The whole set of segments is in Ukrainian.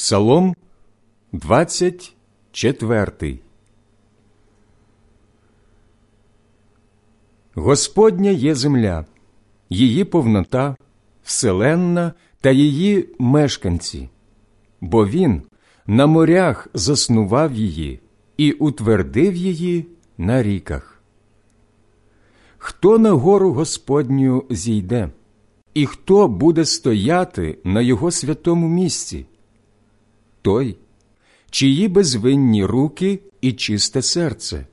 Псалом 24 Господня є земля, її повнота, вселенна та її мешканці, бо Він на морях заснував її і утвердив її на ріках. Хто на гору Господню зійде, і хто буде стояти на його святому місці? Той, чиї безвинні руки і чисте серце,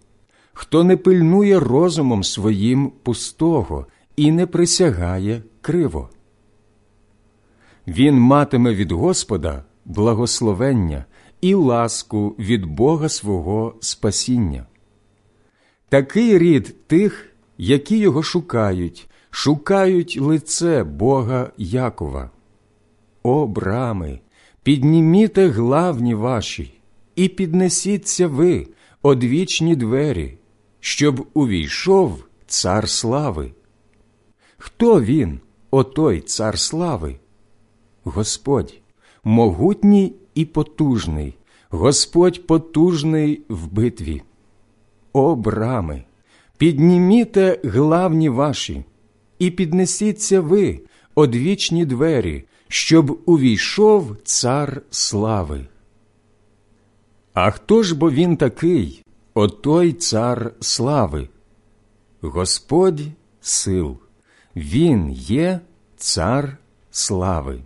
хто не пильнує розумом своїм пустого і не присягає криво. Він матиме від Господа благословення і ласку від Бога свого спасіння. Такий рід тих, які його шукають, шукають лице Бога Якова. О, брами, підніміте главні ваші, і піднесіться ви, одвічні двері, щоб увійшов цар слави. Хто він, отой цар слави? Господь, могутній і потужний, Господь потужний в битві. О, брами, підніміте главні ваші, і піднесіться ви, одвічні двері, щоб увійшов цар слави. А хто ж бо він такий, отой цар слави? Господь сил, Він є цар слави.